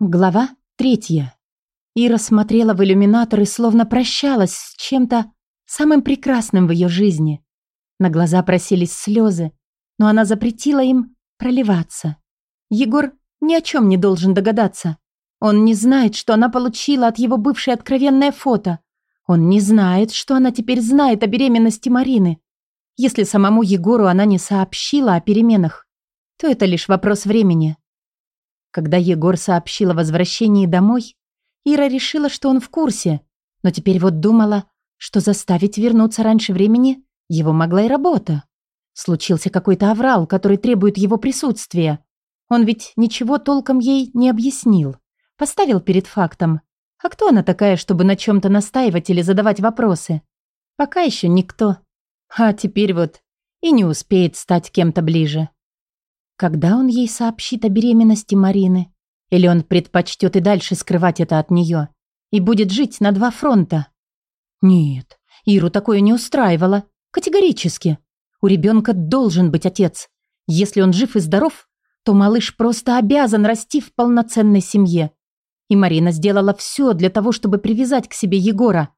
Глава третья. Ира смотрела в иллюминатор и словно прощалась с чем-то самым прекрасным в ее жизни. На глаза просились слезы, но она запретила им проливаться. Егор ни о чем не должен догадаться. Он не знает, что она получила от его бывшей откровенное фото. Он не знает, что она теперь знает о беременности Марины. Если самому Егору она не сообщила о переменах, то это лишь вопрос времени. Когда Егор сообщил о возвращении домой, Ира решила, что он в курсе, но теперь вот думала, что заставить вернуться раньше времени его могла и работа. Случился какой-то аврал, который требует его присутствия. Он ведь ничего толком ей не объяснил. Поставил перед фактом. А кто она такая, чтобы на чем-то настаивать или задавать вопросы? Пока еще никто. А теперь вот и не успеет стать кем-то ближе. Когда он ей сообщит о беременности Марины? Или он предпочтет и дальше скрывать это от нее? И будет жить на два фронта? Нет, Иру такое не устраивало. Категорически. У ребенка должен быть отец. Если он жив и здоров, то малыш просто обязан расти в полноценной семье. И Марина сделала все для того, чтобы привязать к себе Егора.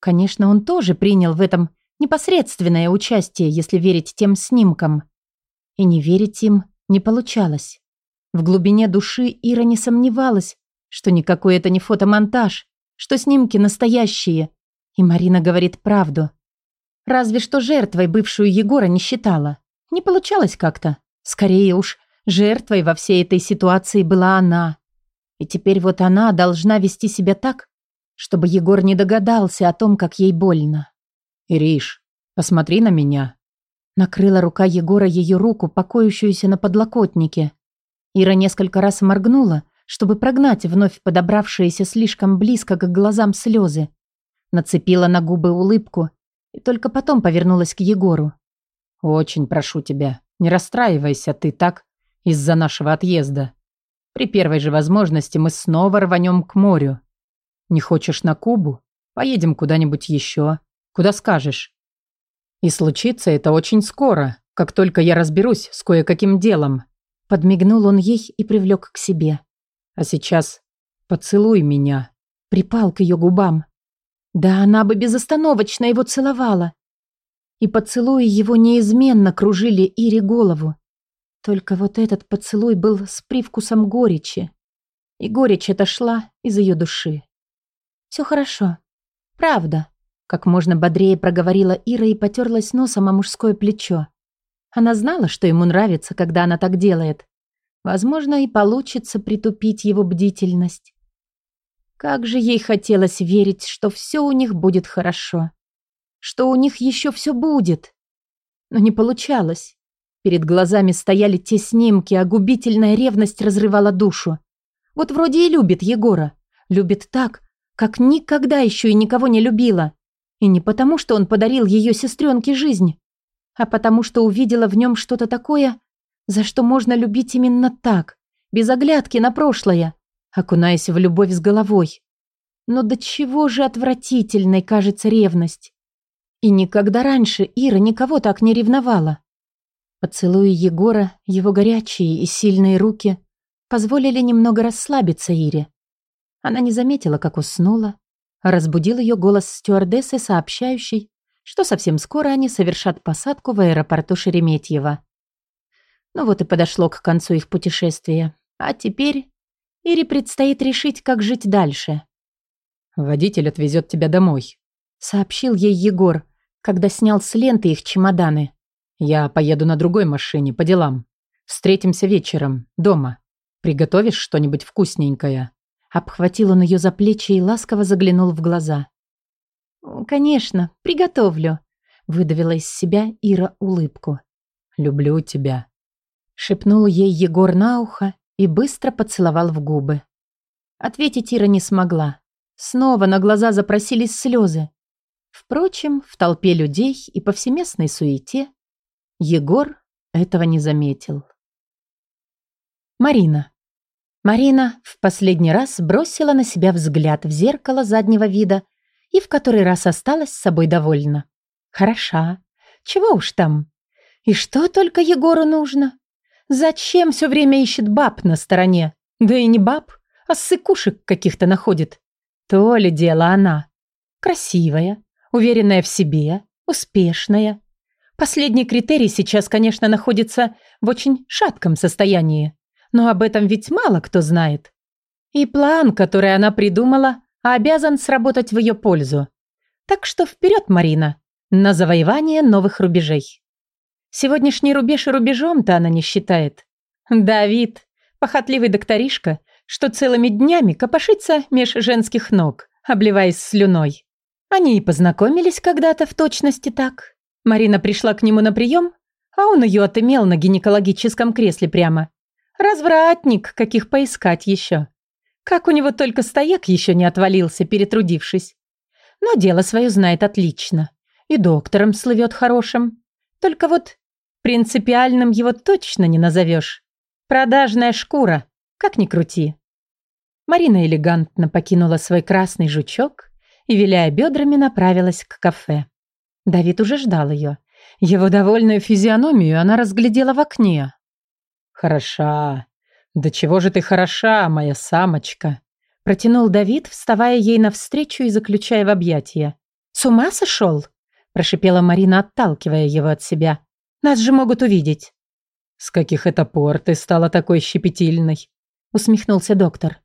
Конечно, он тоже принял в этом непосредственное участие, если верить тем снимкам. И не верить им не получалось. В глубине души Ира не сомневалась, что никакой это не фотомонтаж, что снимки настоящие. И Марина говорит правду. Разве что жертвой бывшую Егора не считала. Не получалось как-то. Скорее уж, жертвой во всей этой ситуации была она. И теперь вот она должна вести себя так, чтобы Егор не догадался о том, как ей больно. «Ириш, посмотри на меня», Накрыла рука Егора ее руку, покоящуюся на подлокотнике. Ира несколько раз моргнула, чтобы прогнать вновь подобравшиеся слишком близко к глазам слезы. Нацепила на губы улыбку и только потом повернулась к Егору. «Очень прошу тебя, не расстраивайся ты так из-за нашего отъезда. При первой же возможности мы снова рванем к морю. Не хочешь на Кубу? Поедем куда-нибудь еще. Куда скажешь. И случится это очень скоро, как только я разберусь с кое-каким делом. Подмигнул он ей и привлек к себе. А сейчас поцелуй меня. Припал к ее губам. Да она бы безостановочно его целовала. И поцелуи его неизменно кружили Ире голову. Только вот этот поцелуй был с привкусом горечи. И горечь отошла из ее души. Все хорошо. Правда. Как можно бодрее проговорила Ира и потерлась носом о мужское плечо. Она знала, что ему нравится, когда она так делает. Возможно, и получится притупить его бдительность. Как же ей хотелось верить, что все у них будет хорошо. Что у них еще все будет. Но не получалось. Перед глазами стояли те снимки, а губительная ревность разрывала душу. Вот вроде и любит Егора. Любит так, как никогда еще и никого не любила. И не потому, что он подарил ее сестренке жизнь, а потому, что увидела в нем что-то такое, за что можно любить именно так, без оглядки на прошлое, окунаясь в любовь с головой. Но до чего же отвратительной кажется ревность. И никогда раньше Ира никого так не ревновала. Поцелуи Егора, его горячие и сильные руки позволили немного расслабиться Ире. Она не заметила, как уснула, Разбудил ее голос стюардессы, сообщающей, что совсем скоро они совершат посадку в аэропорту Шереметьево. Ну вот и подошло к концу их путешествия. А теперь Ире предстоит решить, как жить дальше. «Водитель отвезет тебя домой», — сообщил ей Егор, когда снял с ленты их чемоданы. «Я поеду на другой машине по делам. Встретимся вечером, дома. Приготовишь что-нибудь вкусненькое?» Обхватил он ее за плечи и ласково заглянул в глаза. «Конечно, приготовлю», — выдавила из себя Ира улыбку. «Люблю тебя», — шепнул ей Егор на ухо и быстро поцеловал в губы. Ответить Ира не смогла. Снова на глаза запросились слезы. Впрочем, в толпе людей и повсеместной суете Егор этого не заметил. Марина. Марина в последний раз бросила на себя взгляд в зеркало заднего вида и в который раз осталась с собой довольна. Хороша. Чего уж там. И что только Егору нужно? Зачем все время ищет баб на стороне? Да и не баб, а ссыкушек каких-то находит. То ли дело она. Красивая, уверенная в себе, успешная. Последний критерий сейчас, конечно, находится в очень шатком состоянии. Но об этом ведь мало кто знает. И план, который она придумала, обязан сработать в ее пользу. Так что вперед, Марина, на завоевание новых рубежей. Сегодняшний рубеж и рубежом-то она не считает. Давид, похотливый докторишка, что целыми днями копошится меж женских ног, обливаясь слюной. Они и познакомились когда-то в точности так. Марина пришла к нему на прием, а он ее отымел на гинекологическом кресле прямо. Развратник, каких поискать еще. Как у него только стояк еще не отвалился, перетрудившись. Но дело свое знает отлично. И доктором слывет хорошим. Только вот принципиальным его точно не назовешь. Продажная шкура, как ни крути. Марина элегантно покинула свой красный жучок и, виляя бедрами, направилась к кафе. Давид уже ждал ее. Его довольную физиономию она разглядела в окне. «Хороша. Да чего же ты хороша, моя самочка?» Протянул Давид, вставая ей навстречу и заключая в объятия. «С ума сошел?» Прошипела Марина, отталкивая его от себя. «Нас же могут увидеть». «С каких это пор ты стала такой щепетильной?» Усмехнулся доктор.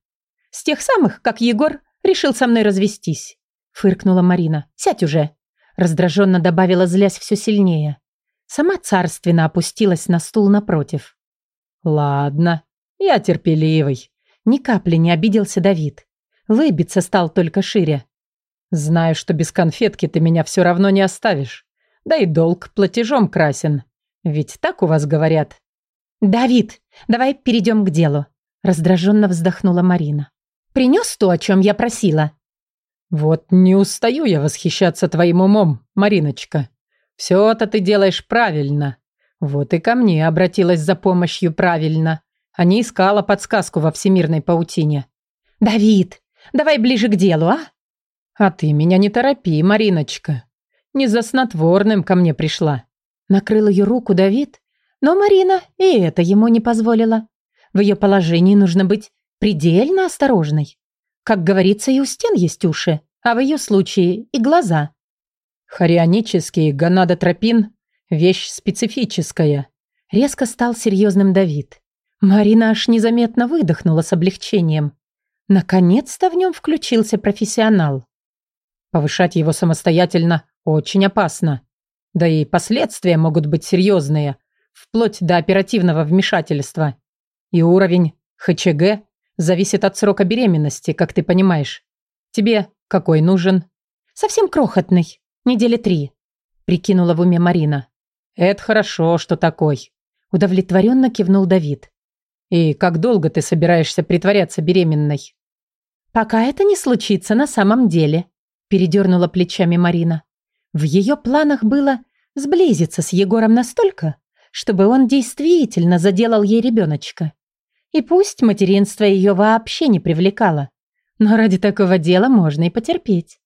«С тех самых, как Егор решил со мной развестись», фыркнула Марина. «Сядь уже». Раздраженно добавила, злясь все сильнее. Сама царственно опустилась на стул напротив. «Ладно, я терпеливый». Ни капли не обиделся Давид. Лыбиться стал только шире. «Знаю, что без конфетки ты меня все равно не оставишь. Да и долг платежом красен. Ведь так у вас говорят». «Давид, давай перейдем к делу», – раздраженно вздохнула Марина. «Принес то, о чем я просила?» «Вот не устаю я восхищаться твоим умом, Мариночка. Все-то ты делаешь правильно. Вот и ко мне обратилась за помощью правильно, а не искала подсказку во всемирной паутине. «Давид, давай ближе к делу, а?» «А ты меня не торопи, Мариночка. Не за снотворным ко мне пришла». Накрыл ее руку Давид, но Марина и это ему не позволила. В ее положении нужно быть предельно осторожной. Как говорится, и у стен есть уши, а в ее случае и глаза. Хорионический гонадотропин – вещь специфическая. Резко стал серьезным Давид. Марина аж незаметно выдохнула с облегчением. Наконец-то в нем включился профессионал. Повышать его самостоятельно очень опасно. Да и последствия могут быть серьезные, вплоть до оперативного вмешательства. И уровень ХЧГ зависит от срока беременности, как ты понимаешь. Тебе какой нужен? Совсем крохотный, недели три, прикинула в уме Марина. Это хорошо, что такой. Удовлетворенно кивнул Давид. И как долго ты собираешься притворяться беременной? Пока это не случится на самом деле, передернула плечами Марина. В ее планах было сблизиться с Егором настолько, чтобы он действительно заделал ей ребеночка. И пусть материнство ее вообще не привлекало, но ради такого дела можно и потерпеть.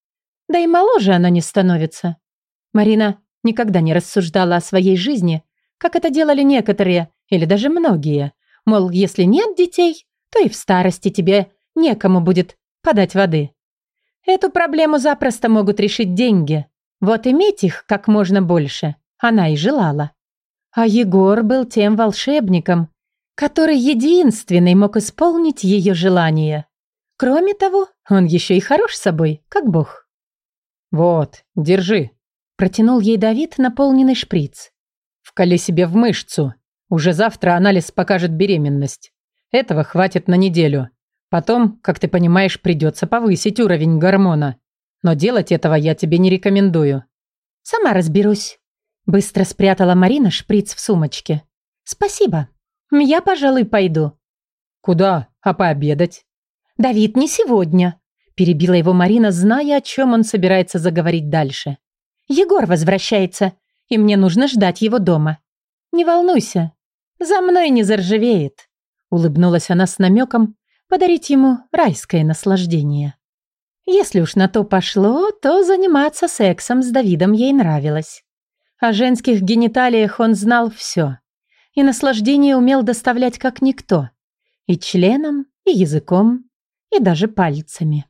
Да и моложе она не становится. Марина никогда не рассуждала о своей жизни, как это делали некоторые, или даже многие. Мол, если нет детей, то и в старости тебе некому будет подать воды. Эту проблему запросто могут решить деньги. Вот иметь их как можно больше она и желала. А Егор был тем волшебником, который единственный мог исполнить ее желание. Кроме того, он еще и хорош собой, как бог. «Вот, держи», – протянул ей Давид наполненный шприц. «Вкали себе в мышцу. Уже завтра анализ покажет беременность. Этого хватит на неделю. Потом, как ты понимаешь, придется повысить уровень гормона. Но делать этого я тебе не рекомендую». «Сама разберусь», – быстро спрятала Марина шприц в сумочке. «Спасибо. Я, пожалуй, пойду». «Куда? А пообедать?» «Давид, не сегодня», – перебила его Марина, зная, о чем он собирается заговорить дальше. «Егор возвращается, и мне нужно ждать его дома. Не волнуйся, за мной не заржавеет», – улыбнулась она с намеком подарить ему райское наслаждение. Если уж на то пошло, то заниматься сексом с Давидом ей нравилось. О женских гениталиях он знал все и наслаждение умел доставлять как никто. И членом, и языком, и даже пальцами.